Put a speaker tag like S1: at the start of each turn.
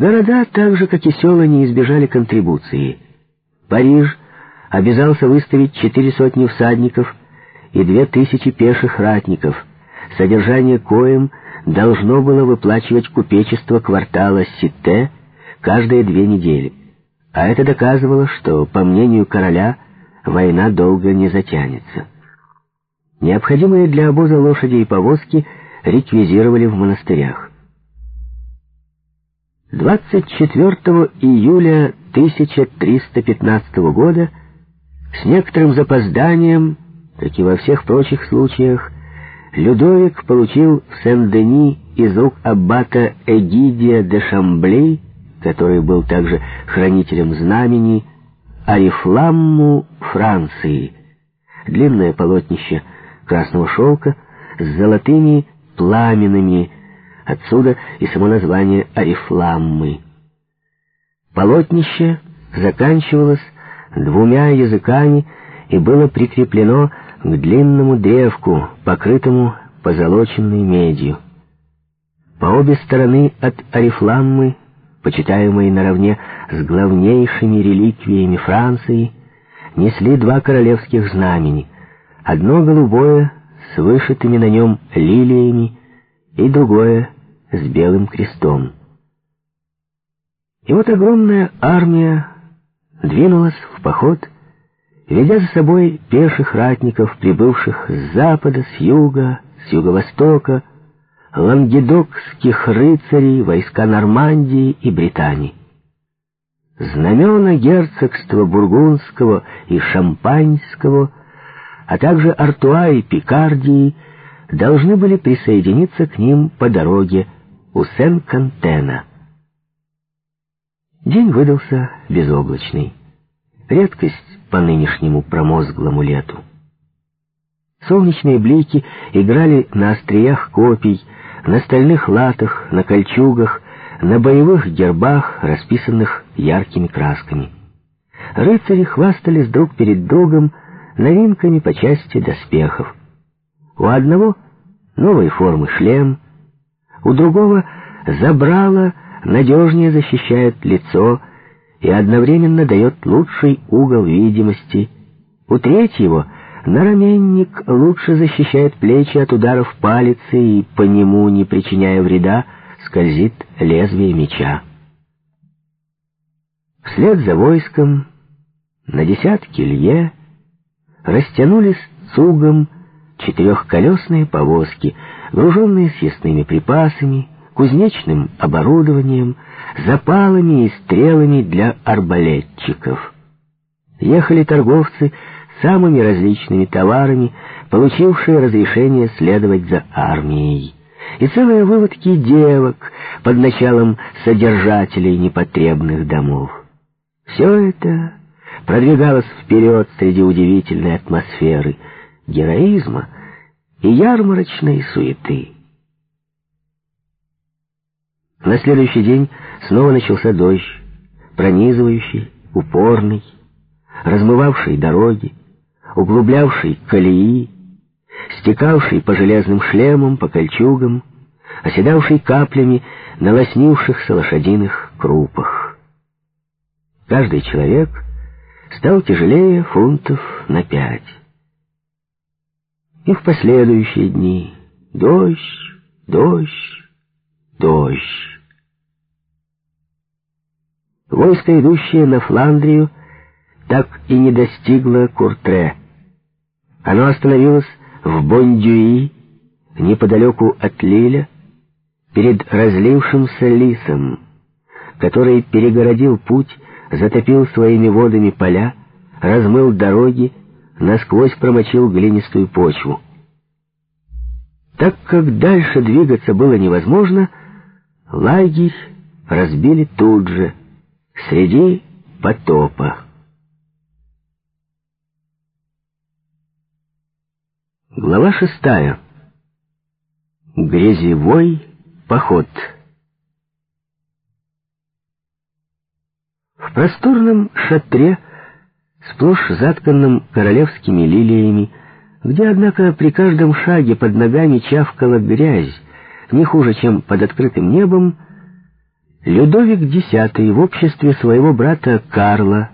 S1: Города, так же как и села, не избежали контрибуции. Париж обязался выставить четыре сотни всадников и две тысячи пеших ратников, содержание коем должно было выплачивать купечество квартала Сите каждые две недели. А это доказывало, что, по мнению короля, война долго не затянется. Необходимые для обоза лошади и повозки реквизировали в монастырях. 24 июля 1315 года с некоторым запозданием, как и во всех прочих случаях, Людовик получил в Сен-Дени из рук аббата Эгидия де Шамблей, который был также хранителем знамени, Арифламму Франции, длинное полотнище красного шелка с золотыми пламенами, отсюда и само название Арифламмы. Полотнище заканчивалось двумя языками и было прикреплено к длинному древку, покрытому позолоченной медью. По обе стороны от Арифламмы, почитаемой наравне с главнейшими реликвиями Франции, несли два королевских знамени, одно голубое с вышитыми на нем лилиями и другое с белым крестом. И вот огромная армия двинулась в поход, ведя за собой пеших ратников, прибывших с запада, с юга, с юго-востока, лангедокских рыцарей, войска Нормандии и Британии. Знамена герцогства Бургундского и Шампаньского, а также Артуа и Пикардии должны были присоединиться к ним по дороге у Сен-Кантена. День выдался безоблачный. Редкость по нынешнему промозглому лету. Солнечные блики играли на остриях копий, на стальных латах, на кольчугах, на боевых гербах, расписанных яркими красками. Рыцари хвастались друг перед другом новинками по части доспехов. У одного новой формы шлем, у другого забрало надежнее защищает лицо и одновременно дает лучший угол видимости. У третьего нараменник лучше защищает плечи от ударов палицы и по нему, не причиняя вреда, скользит лезвие меча. Вслед за войском на десятки лье растянулись цугом четырехколесные повозки, груженные съестными припасами, кузнечным оборудованием, запалами и стрелами для арбалетчиков. Ехали торговцы самыми различными товарами, получившие разрешение следовать за армией. И целые выводки девок под началом содержателей непотребных домов. Все это продвигалось вперед среди удивительной атмосферы героизма и ярмарочной суеты. На следующий день снова начался дождь, пронизывающий, упорный, размывавший дороги, углублявший колеи, стекавший по железным шлемам, по кольчугам, оседавший каплями на лоснившихся лошадиных крупах. Каждый человек стал тяжелее фунтов на пять. И в последующие дни дождь, дождь, дождь. Войско, идущее на Фландрию, так и не достигло Куртре. Оно остановилось в Бондюи, неподалеку от Лиля, перед разлившимся лисом, который перегородил путь, затопил своими водами поля, размыл дороги, насквозь промочил глинистую почву. Так как дальше двигаться было невозможно, лагерь разбили тут же, среди потопа. Глава шестая. Грязевой поход. В просторном шатре, сплошь затканном королевскими лилиями, где, однако, при каждом шаге под ногами чавкала грязь, не хуже, чем под открытым небом, Людовик X в обществе своего брата Карла